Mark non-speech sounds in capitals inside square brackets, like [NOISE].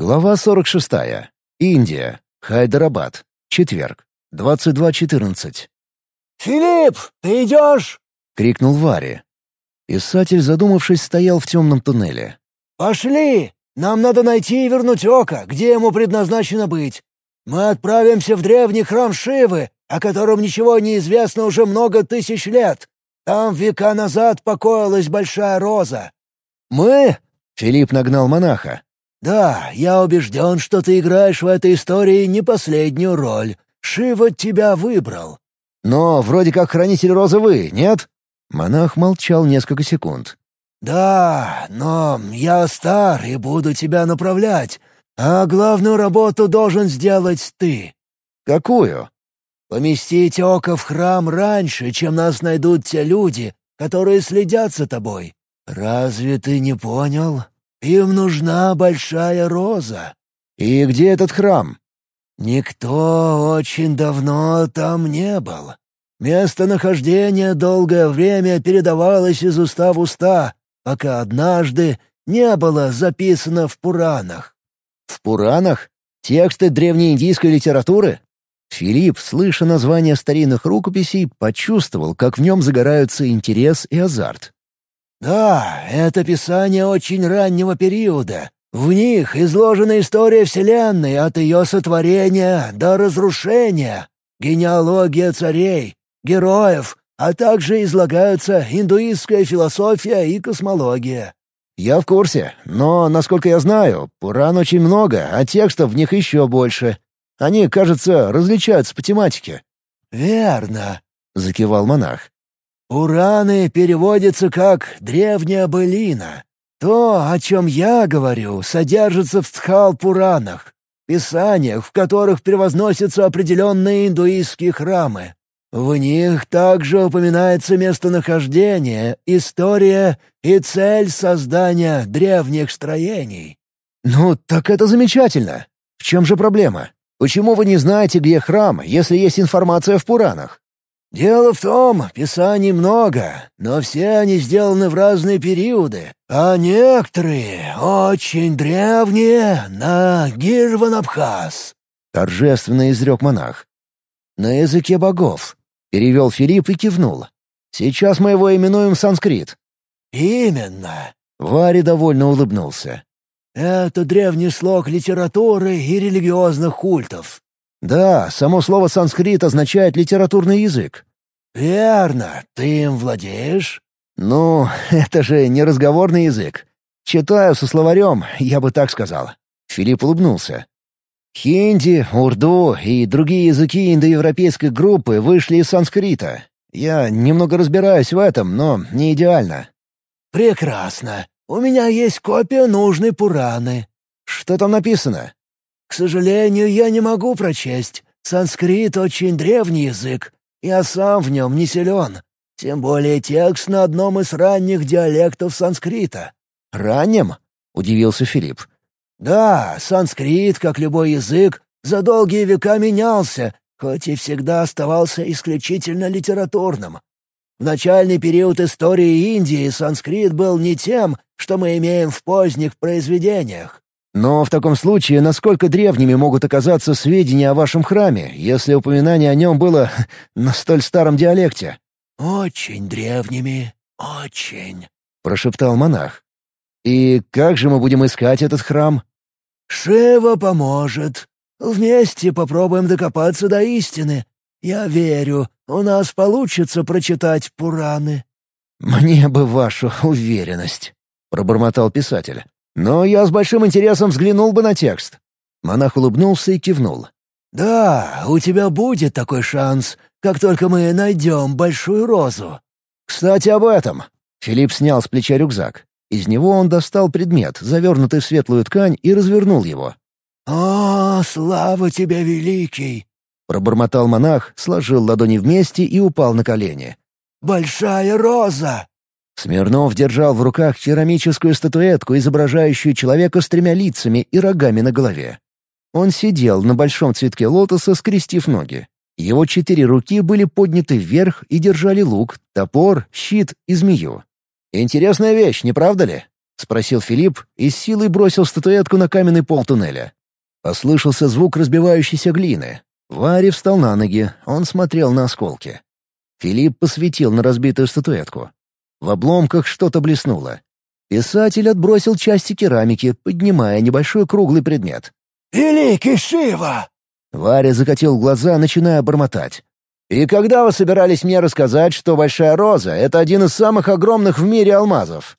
Глава 46. Индия. Хайдарабад. Четверг. 22.14. «Филипп, ты идешь?» — крикнул Варе. Писатель, задумавшись, стоял в темном туннеле. «Пошли! Нам надо найти и вернуть Ока, где ему предназначено быть. Мы отправимся в древний храм Шивы, о котором ничего не известно уже много тысяч лет. Там века назад покоилась большая роза». «Мы?» — Филипп нагнал монаха. «Да, я убежден, что ты играешь в этой истории не последнюю роль. Шива тебя выбрал». «Но вроде как хранитель розы вы, нет?» Монах молчал несколько секунд. «Да, но я стар и буду тебя направлять, а главную работу должен сделать ты». «Какую?» «Поместить око в храм раньше, чем нас найдут те люди, которые следят за тобой. Разве ты не понял?» Им нужна большая роза». «И где этот храм?» «Никто очень давно там не был. Местонахождение долгое время передавалось из уста в уста, пока однажды не было записано в Пуранах». «В Пуранах? Тексты древнеиндийской литературы?» Филипп, слыша название старинных рукописей, почувствовал, как в нем загораются интерес и азарт. «Да, это писание очень раннего периода. В них изложена история Вселенной от ее сотворения до разрушения, генеалогия царей, героев, а также излагаются индуистская философия и космология». «Я в курсе, но, насколько я знаю, Пуран очень много, а текстов в них еще больше. Они, кажется, различаются по тематике». «Верно», — закивал монах. Ураны переводится как «древняя былина». То, о чем я говорю, содержится в Тхал-Пуранах, писаниях, в которых превозносятся определенные индуистские храмы. В них также упоминается местонахождение, история и цель создания древних строений. «Ну, так это замечательно. В чем же проблема? Почему вы не знаете, где храм, если есть информация в Пуранах?» Дело в том, писаний много, но все они сделаны в разные периоды, а некоторые очень древние на Гирванабхаз. Торжественно изрек монах. На языке богов. Перевел Филипп и кивнул. Сейчас мы его именуем санскрит. Именно. Вари довольно улыбнулся. Это древний слог литературы и религиозных культов. «Да, само слово санскрит означает литературный язык». «Верно. Ты им владеешь?» «Ну, [LAUGHS] это же не разговорный язык. Читаю со словарем, я бы так сказал». Филипп улыбнулся. Хинди, урду и другие языки индоевропейской группы вышли из санскрита. Я немного разбираюсь в этом, но не идеально. «Прекрасно. У меня есть копия нужной Пураны». «Что там написано?» К сожалению, я не могу прочесть. Санскрит — очень древний язык. Я сам в нем не силен. Тем более текст на одном из ранних диалектов санскрита». «Раннем?» — удивился Филипп. «Да, санскрит, как любой язык, за долгие века менялся, хоть и всегда оставался исключительно литературным. В начальный период истории Индии санскрит был не тем, что мы имеем в поздних произведениях. Но в таком случае, насколько древними могут оказаться сведения о вашем храме, если упоминание о нем было [LAUGHS] на столь старом диалекте? «Очень древними, очень», — прошептал монах. «И как же мы будем искать этот храм?» «Шева поможет. Вместе попробуем докопаться до истины. Я верю, у нас получится прочитать Пураны». «Мне бы вашу уверенность», — пробормотал писатель. Но я с большим интересом взглянул бы на текст». Монах улыбнулся и кивнул. «Да, у тебя будет такой шанс, как только мы найдем большую розу». «Кстати, об этом». Филипп снял с плеча рюкзак. Из него он достал предмет, завернутый в светлую ткань, и развернул его. «О, слава тебе, великий!» Пробормотал монах, сложил ладони вместе и упал на колени. «Большая роза!» Смирнов держал в руках керамическую статуэтку, изображающую человека с тремя лицами и рогами на голове. Он сидел на большом цветке лотоса, скрестив ноги. Его четыре руки были подняты вверх и держали лук, топор, щит и змею. «Интересная вещь, не правда ли?» — спросил Филипп и с силой бросил статуэтку на каменный пол туннеля. Послышался звук разбивающейся глины. Варя встал на ноги, он смотрел на осколки. Филипп посветил на разбитую статуэтку. В обломках что-то блеснуло. Писатель отбросил части керамики, поднимая небольшой круглый предмет. «Великий Шива!» Варя закатил глаза, начиная бормотать. «И когда вы собирались мне рассказать, что Большая Роза — это один из самых огромных в мире алмазов?»